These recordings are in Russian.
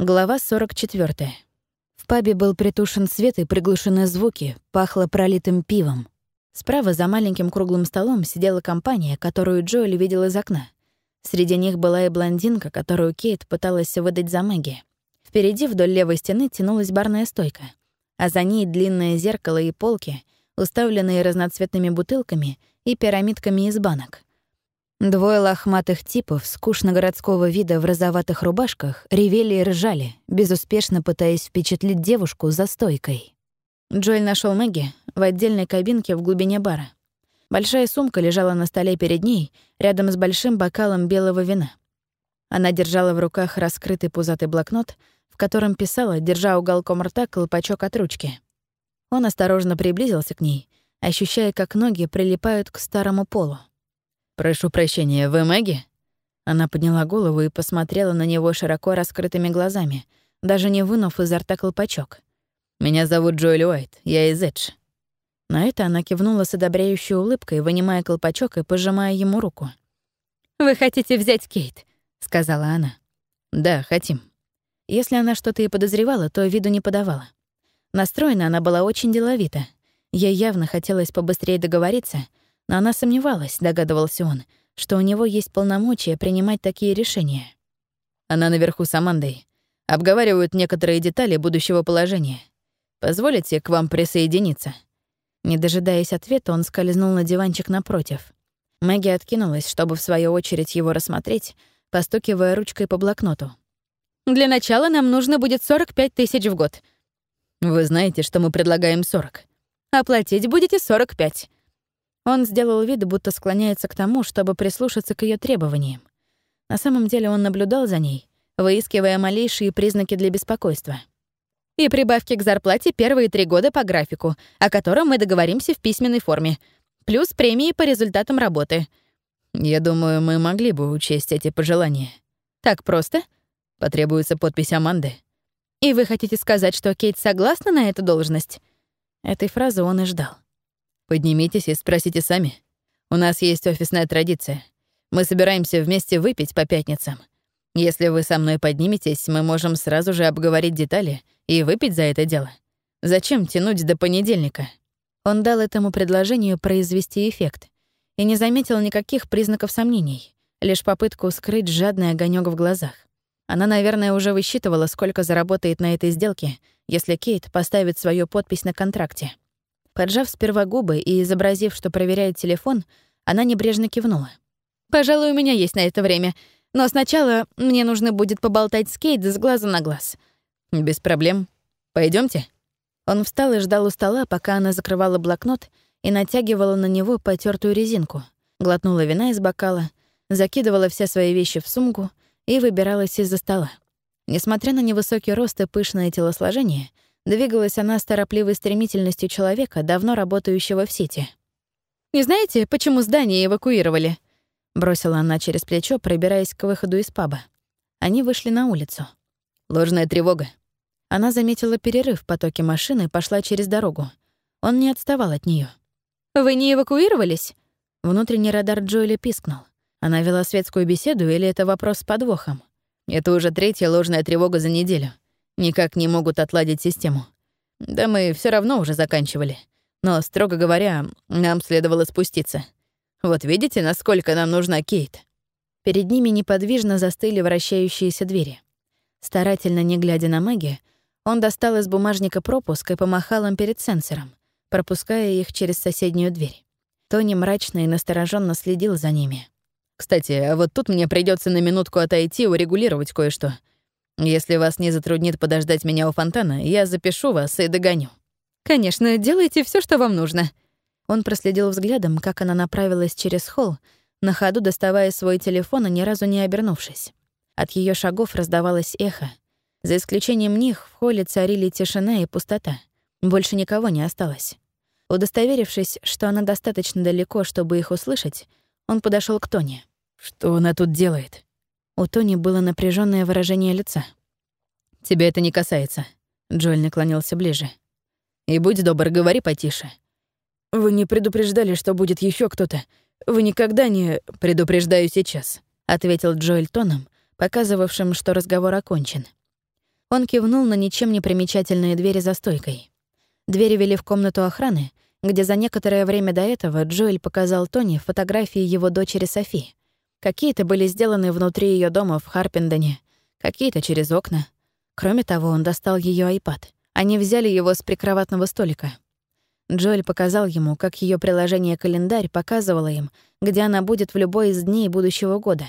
Глава 44. В пабе был притушен свет и приглушены звуки, пахло пролитым пивом. Справа за маленьким круглым столом сидела компания, которую Джоэль видел из окна. Среди них была и блондинка, которую Кейт пыталась выдать за Мэгги. Впереди вдоль левой стены тянулась барная стойка, а за ней длинное зеркало и полки, уставленные разноцветными бутылками и пирамидками из банок. Двое лохматых типов скучно-городского вида в розоватых рубашках ревели и ржали, безуспешно пытаясь впечатлить девушку за стойкой. Джоэль нашел Мэгги в отдельной кабинке в глубине бара. Большая сумка лежала на столе перед ней, рядом с большим бокалом белого вина. Она держала в руках раскрытый пузатый блокнот, в котором писала, держа уголком рта колпачок от ручки. Он осторожно приблизился к ней, ощущая, как ноги прилипают к старому полу. «Прошу прощения, вы Мэгги?» Она подняла голову и посмотрела на него широко раскрытыми глазами, даже не вынув изо рта колпачок. «Меня зовут Джоэль Уайт, я из Эдж». На это она кивнула с одобряющей улыбкой, вынимая колпачок и пожимая ему руку. «Вы хотите взять Кейт?» — сказала она. «Да, хотим». Если она что-то и подозревала, то виду не подавала. Настроена она была очень деловито. Ей явно хотелось побыстрее договориться — но она сомневалась, догадывался он, что у него есть полномочия принимать такие решения. Она наверху с Амандой. Обговаривают некоторые детали будущего положения. Позволите к вам присоединиться?» Не дожидаясь ответа, он скользнул на диванчик напротив. Мэгги откинулась, чтобы в свою очередь его рассмотреть, постукивая ручкой по блокноту. «Для начала нам нужно будет 45 тысяч в год». «Вы знаете, что мы предлагаем 40. Оплатить будете 45. Он сделал вид, будто склоняется к тому, чтобы прислушаться к ее требованиям. На самом деле он наблюдал за ней, выискивая малейшие признаки для беспокойства. «И прибавки к зарплате первые три года по графику, о котором мы договоримся в письменной форме, плюс премии по результатам работы». «Я думаю, мы могли бы учесть эти пожелания». «Так просто?» Потребуется подпись Аманды. «И вы хотите сказать, что Кейт согласна на эту должность?» Этой фразы он и ждал. Поднимитесь и спросите сами. У нас есть офисная традиция. Мы собираемся вместе выпить по пятницам. Если вы со мной подниметесь, мы можем сразу же обговорить детали и выпить за это дело. Зачем тянуть до понедельника? Он дал этому предложению произвести эффект и не заметил никаких признаков сомнений, лишь попытку скрыть жадный огонек в глазах. Она, наверное, уже высчитывала, сколько заработает на этой сделке, если Кейт поставит свою подпись на контракте. Поджав сперва губы и изобразив, что проверяет телефон, она небрежно кивнула. «Пожалуй, у меня есть на это время. Но сначала мне нужно будет поболтать с Кейт с глаза на глаз». «Без проблем. Пойдемте. Он встал и ждал у стола, пока она закрывала блокнот и натягивала на него потертую резинку, глотнула вина из бокала, закидывала все свои вещи в сумку и выбиралась из-за стола. Несмотря на невысокий рост и пышное телосложение — Двигалась она с торопливой стремительностью человека, давно работающего в сети. «Не знаете, почему здание эвакуировали?» Бросила она через плечо, пробираясь к выходу из паба. Они вышли на улицу. Ложная тревога. Она заметила перерыв в потоке машины и пошла через дорогу. Он не отставал от нее. «Вы не эвакуировались?» Внутренний радар Джоэли пискнул. Она вела светскую беседу или это вопрос с подвохом? Это уже третья ложная тревога за неделю. Никак не могут отладить систему. Да мы все равно уже заканчивали. Но, строго говоря, нам следовало спуститься. Вот видите, насколько нам нужна Кейт?» Перед ними неподвижно застыли вращающиеся двери. Старательно не глядя на Мэгги, он достал из бумажника пропуск и помахал им перед сенсором, пропуская их через соседнюю дверь. Тони мрачно и настороженно следил за ними. «Кстати, а вот тут мне придется на минутку отойти и урегулировать кое-что. Если вас не затруднит подождать меня у фонтана, я запишу вас и догоню». «Конечно, делайте все, что вам нужно». Он проследил взглядом, как она направилась через холл, на ходу доставая свой телефон и ни разу не обернувшись. От ее шагов раздавалось эхо. За исключением них в холле царили тишина и пустота. Больше никого не осталось. Удостоверившись, что она достаточно далеко, чтобы их услышать, он подошел к Тони. «Что она тут делает?» У Тони было напряженное выражение лица. «Тебя это не касается», — Джоэль наклонился ближе. «И будь добр, говори потише». «Вы не предупреждали, что будет еще кто-то. Вы никогда не...» «Предупреждаю сейчас», — ответил Джоэль тоном, показывавшим, что разговор окончен. Он кивнул на ничем не примечательные двери за стойкой. Двери вели в комнату охраны, где за некоторое время до этого Джоэль показал Тони фотографии его дочери Софи. Какие-то были сделаны внутри ее дома в Харпендоне, какие-то через окна. Кроме того, он достал ее iPad. Они взяли его с прикроватного столика. Джоэль показал ему, как ее приложение-календарь показывало им, где она будет в любой из дней будущего года.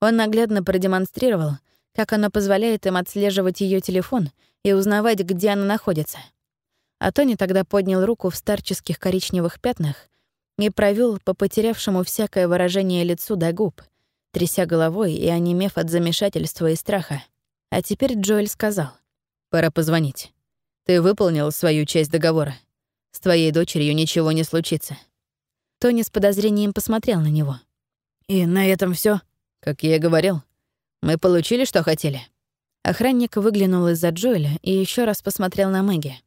Он наглядно продемонстрировал, как оно позволяет им отслеживать ее телефон и узнавать, где она находится. А Тони тогда поднял руку в старческих коричневых пятнах и провел по потерявшему всякое выражение лицу до губ, тряся головой и онемев от замешательства и страха. А теперь Джоэль сказал. «Пора позвонить. Ты выполнил свою часть договора. С твоей дочерью ничего не случится». Тони с подозрением посмотрел на него. «И на этом все, Как я и говорил. Мы получили, что хотели». Охранник выглянул из-за Джоэля и еще раз посмотрел на Мэгги.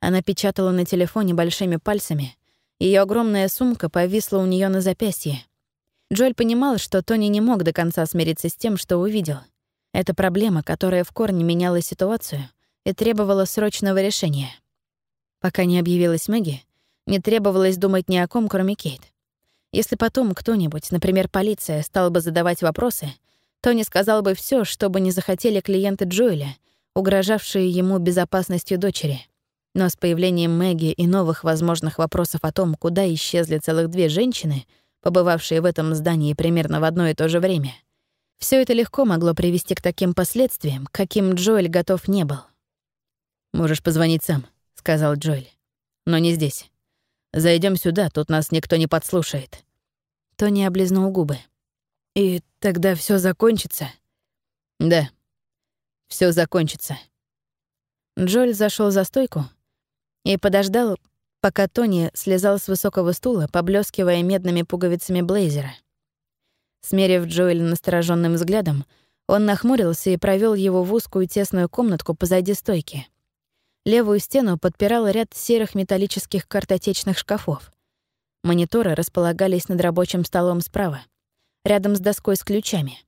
Она печатала на телефоне большими пальцами. Ее огромная сумка повисла у нее на запястье. Джоэль понимал, что Тони не мог до конца смириться с тем, что увидел. Это проблема, которая в корне меняла ситуацию и требовала срочного решения. Пока не объявилась Мэгги, не требовалось думать ни о ком, кроме Кейт. Если потом кто-нибудь, например, полиция, стал бы задавать вопросы, Тони сказал бы все, что бы не захотели клиенты Джоэля, угрожавшие ему безопасностью дочери. Но с появлением Мэгги и новых возможных вопросов о том, куда исчезли целых две женщины, побывавшие в этом здании примерно в одно и то же время, все это легко могло привести к таким последствиям, каким Джоэль готов не был. «Можешь позвонить сам», — сказал Джоэль. «Но не здесь. Зайдем сюда, тут нас никто не подслушает». Тони облизнул губы. «И тогда все закончится?» «Да, все закончится». Джоэль зашел за стойку, и подождал, пока Тони слезал с высокого стула, поблескивая медными пуговицами блейзера. Смерив Джоэля настороженным взглядом, он нахмурился и провел его в узкую тесную комнатку позади стойки. Левую стену подпирал ряд серых металлических картотечных шкафов. Мониторы располагались над рабочим столом справа, рядом с доской с ключами.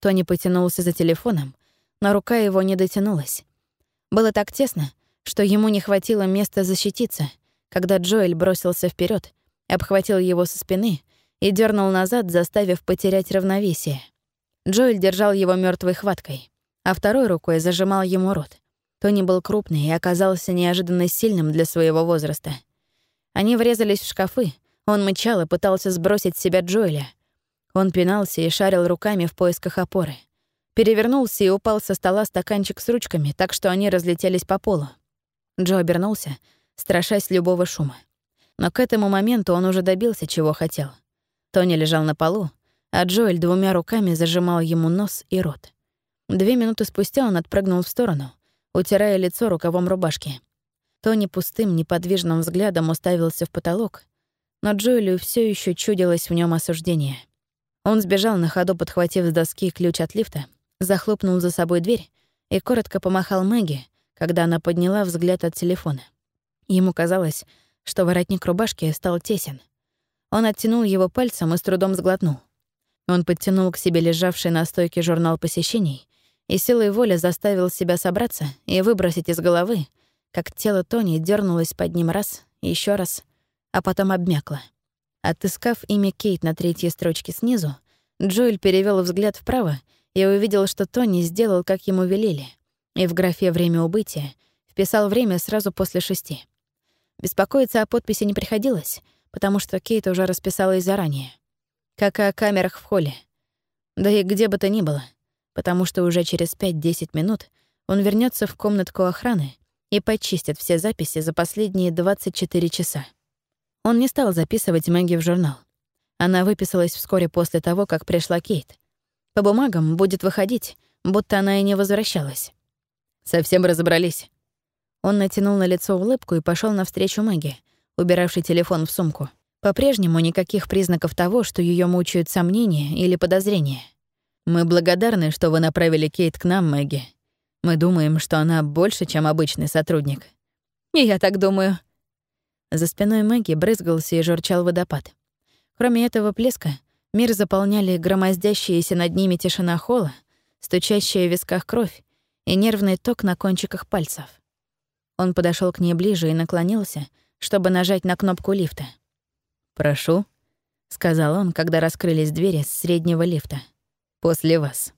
Тони потянулся за телефоном, но рука его не дотянулась. Было так тесно, что ему не хватило места защититься, когда Джоэль бросился вперед, обхватил его со спины и дернул назад, заставив потерять равновесие. Джоэль держал его мертвой хваткой, а второй рукой зажимал ему рот. Тони был крупный и оказался неожиданно сильным для своего возраста. Они врезались в шкафы, он мычал и пытался сбросить с себя Джоэля. Он пинался и шарил руками в поисках опоры. Перевернулся и упал со стола стаканчик с ручками, так что они разлетелись по полу. Джо обернулся, страшась любого шума. Но к этому моменту он уже добился, чего хотел. Тони лежал на полу, а Джоэль двумя руками зажимал ему нос и рот. Две минуты спустя он отпрыгнул в сторону, утирая лицо рукавом рубашки. Тони пустым, неподвижным взглядом уставился в потолок, но Джоэлю все еще чудилось в нем осуждение. Он сбежал на ходу, подхватив с доски ключ от лифта, захлопнул за собой дверь и коротко помахал Мэгги, когда она подняла взгляд от телефона. Ему казалось, что воротник рубашки стал тесен. Он оттянул его пальцем и с трудом сглотнул. Он подтянул к себе лежавший на стойке журнал посещений и силой воли заставил себя собраться и выбросить из головы, как тело Тони дернулось под ним раз, еще раз, а потом обмякло. Отыскав имя Кейт на третьей строчке снизу, Джоэль перевел взгляд вправо и увидел, что Тони сделал, как ему велели — и в графе «Время убытия» вписал время сразу после шести. Беспокоиться о подписи не приходилось, потому что Кейт уже расписалась заранее. Как и о камерах в холле. Да и где бы то ни было, потому что уже через 5-10 минут он вернется в комнатку охраны и почистит все записи за последние 24 часа. Он не стал записывать Мэгги в журнал. Она выписалась вскоре после того, как пришла Кейт. По бумагам будет выходить, будто она и не возвращалась. Совсем разобрались. Он натянул на лицо улыбку и пошел навстречу Мэгги, убиравшей телефон в сумку. По-прежнему никаких признаков того, что ее мучают сомнения или подозрения. «Мы благодарны, что вы направили Кейт к нам, Мэгги. Мы думаем, что она больше, чем обычный сотрудник». «И я так думаю». За спиной Мэгги брызгался и журчал водопад. Кроме этого плеска, мир заполняли громоздящиеся над ними тишина холла, стучащая в висках кровь и нервный ток на кончиках пальцев. Он подошел к ней ближе и наклонился, чтобы нажать на кнопку лифта. «Прошу», — сказал он, когда раскрылись двери с среднего лифта. «После вас».